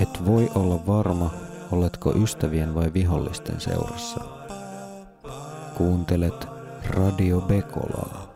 Et voi olla varma, oletko ystävien vai vihollisten seurassa. Kuuntelet Radio Bekolaa.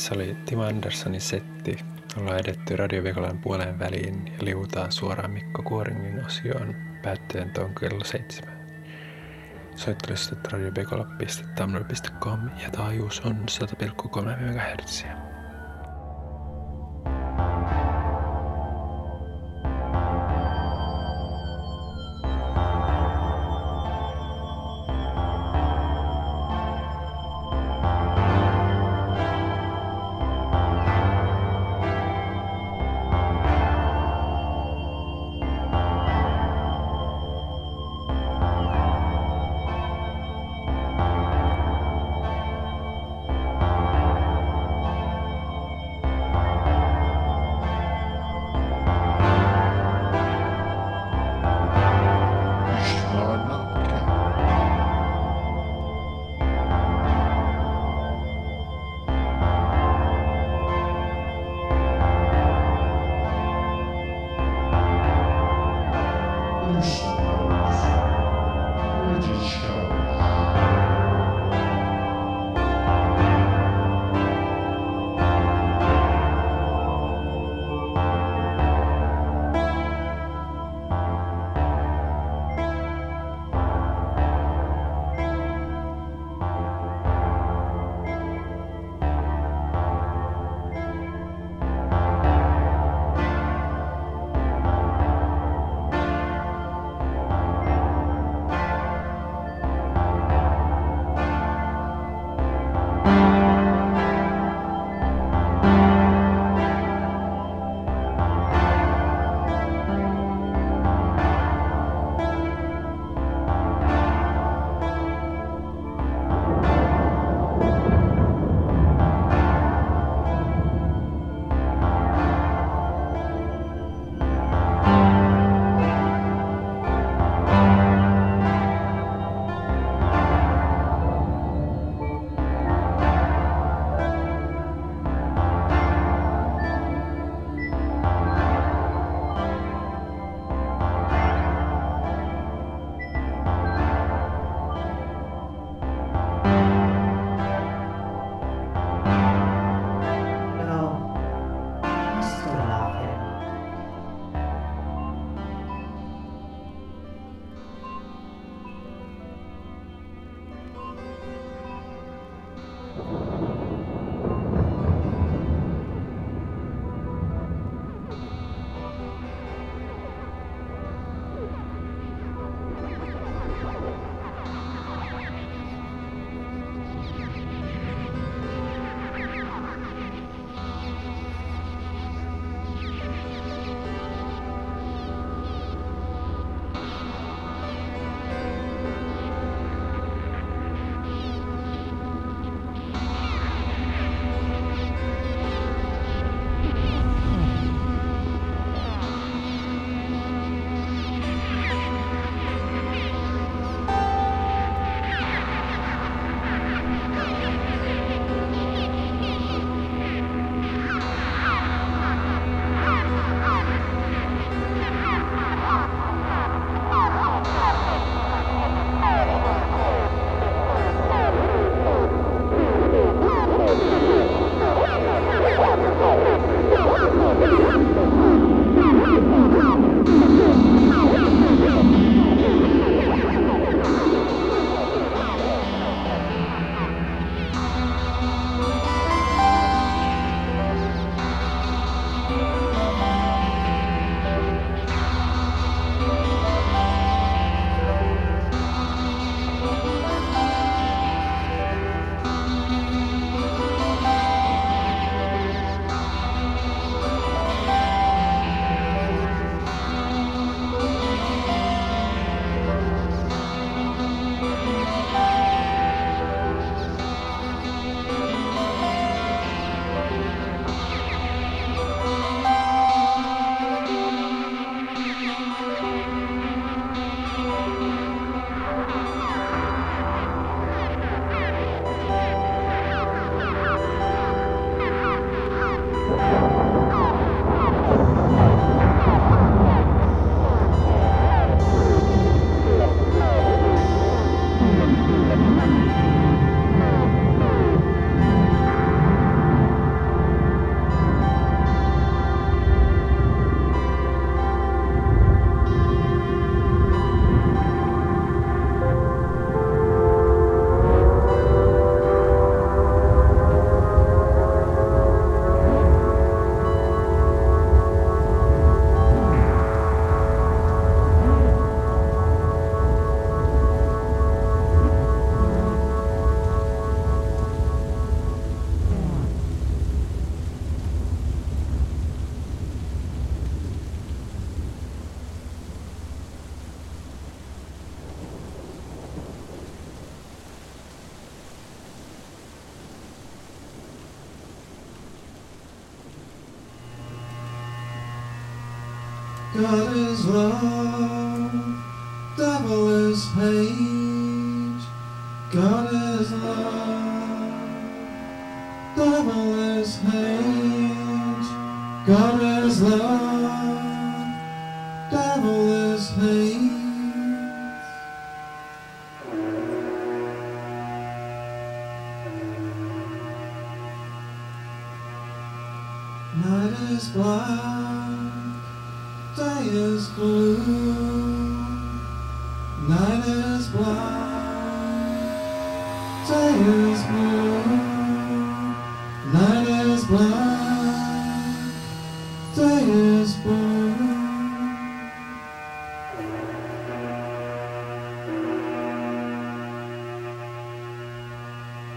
Tässä oli Timo Anderssonin setti. Ollaan edetty Radio Vekolan puoleen väliin ja liutaan suoraan Mikko Kuoringin osioon päättyen tuon kello seitsemän. Soittelustat radiovekola.tumblr.com ja taajuus on 100,3 MHz.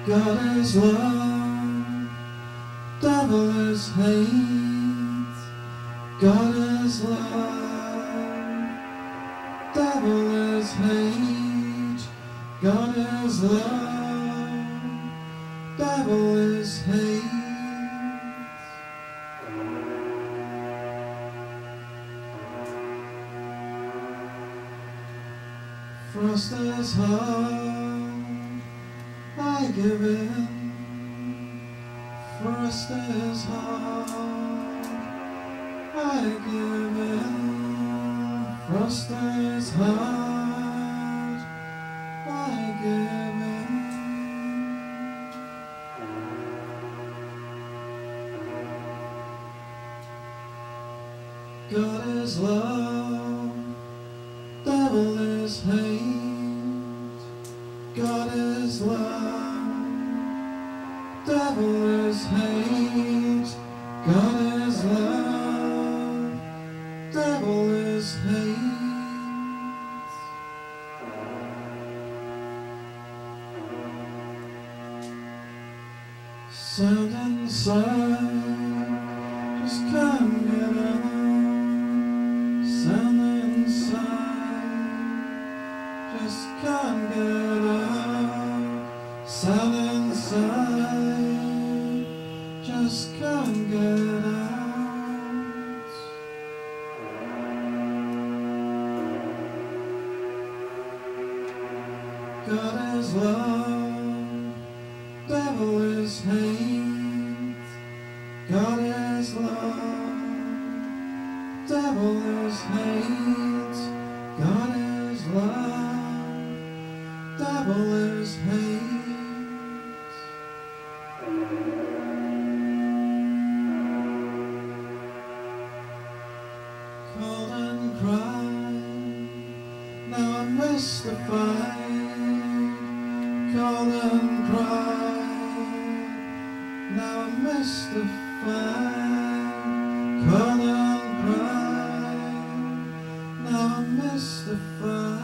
God is love, devil is hate. God is love, devil is hate. God is love, devil is hate. Frost is hard, I give in. Frost is hard, I give in. Is hard, I give in. God is love, love, devil is hate. God is love, devil is hate. Cold and cry, now I'm mystified. Cold and cry, now I'm mystified. And now mystified.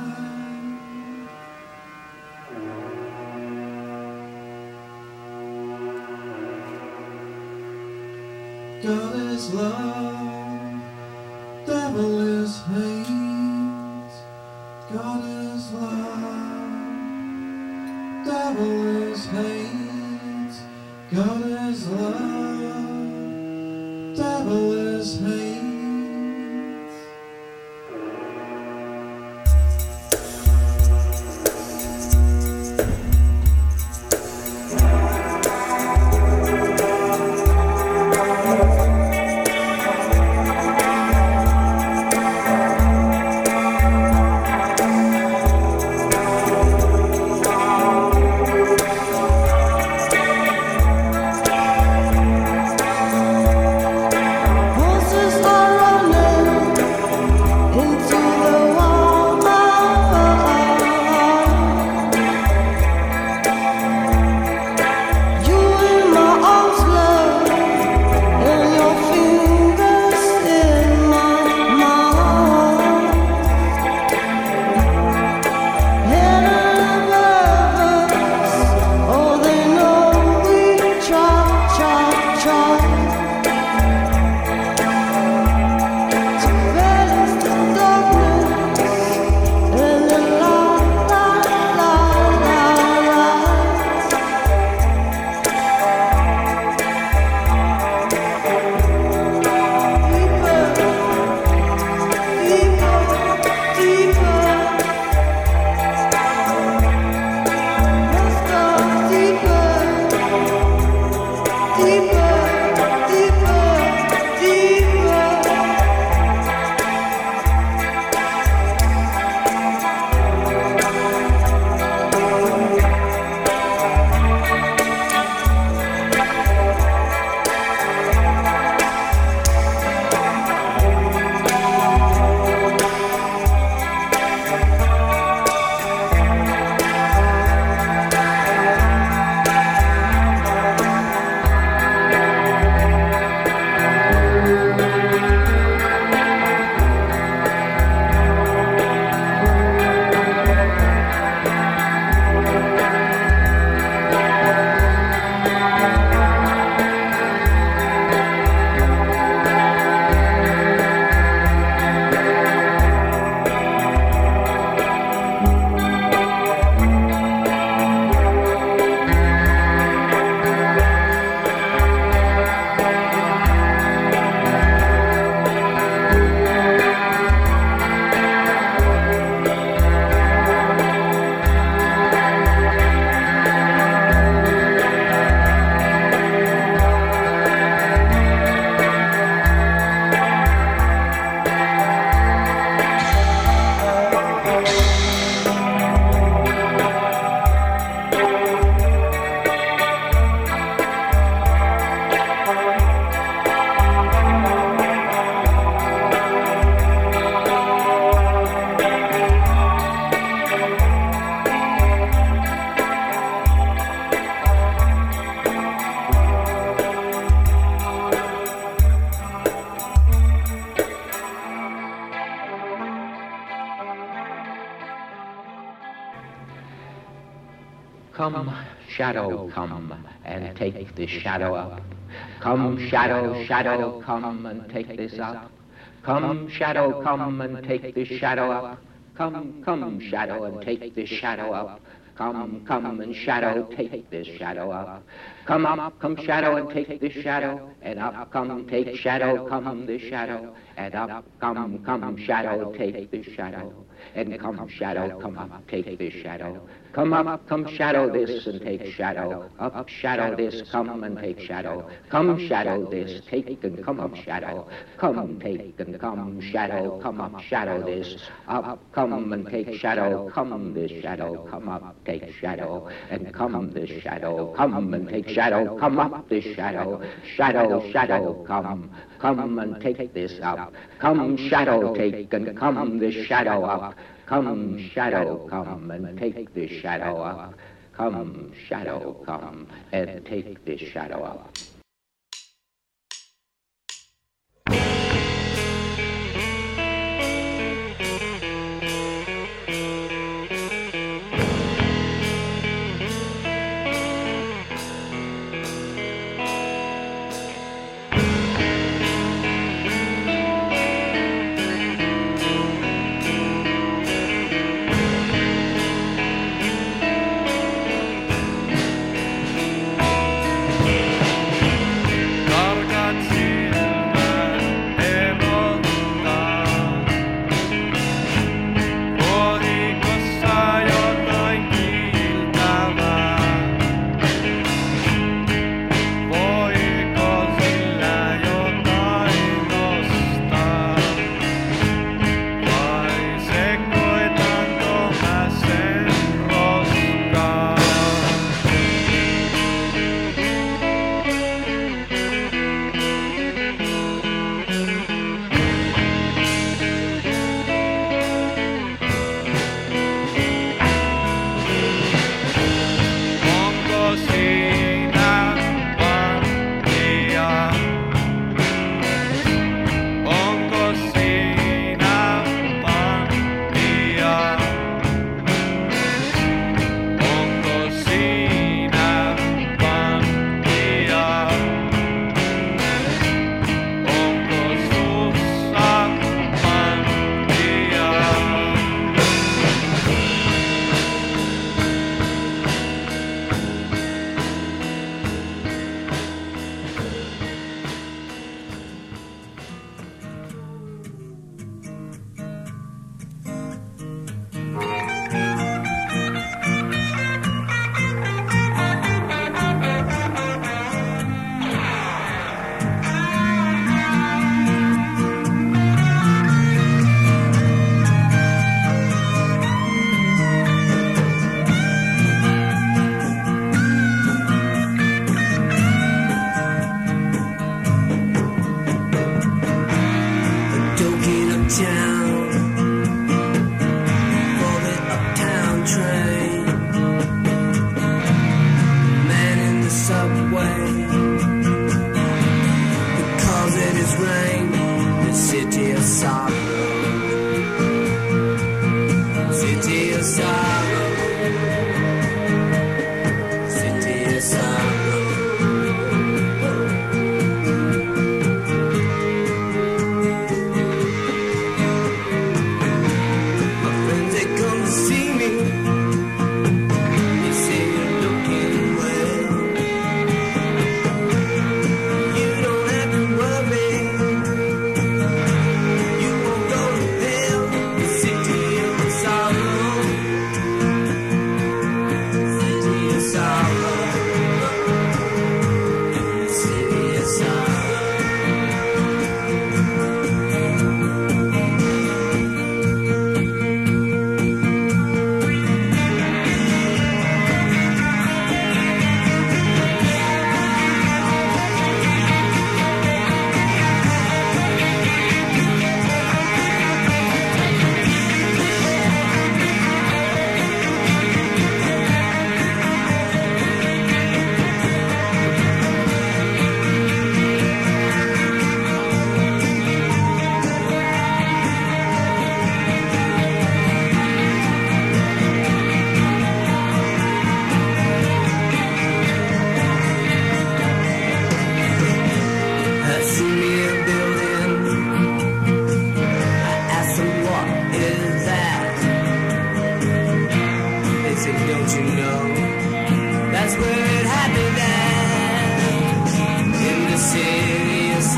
God is love, shadow, come and take this shadow up. Come, shadow, shadow, come and take this up. Come, shadow, come and take this shadow up. Come, come, shadow, and take this shadow up. Come, come, and shadow, take this shadow up. Come up, come shadow, and take this shadow. And up, come, take shadow, come this shadow. And up, come, come, shadow, take this shadow. And come, shadow, come up, take this shadow. Come up, come shadow this and take shadow. Up, shadow this, come and take shadow. Come shadow this, take and come up shadow. Come take and come shadow, come up shadow this. Up, come and take shadow, come this shadow, come up, take shadow. And come this shadow, come and take shadow, come up this shadow. Shadow, shadow, come. Come and take this up. Come shadow take and come this shadow up. Come, shadow, come and take this shadow up. Come, shadow, come and take this shadow up.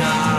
time.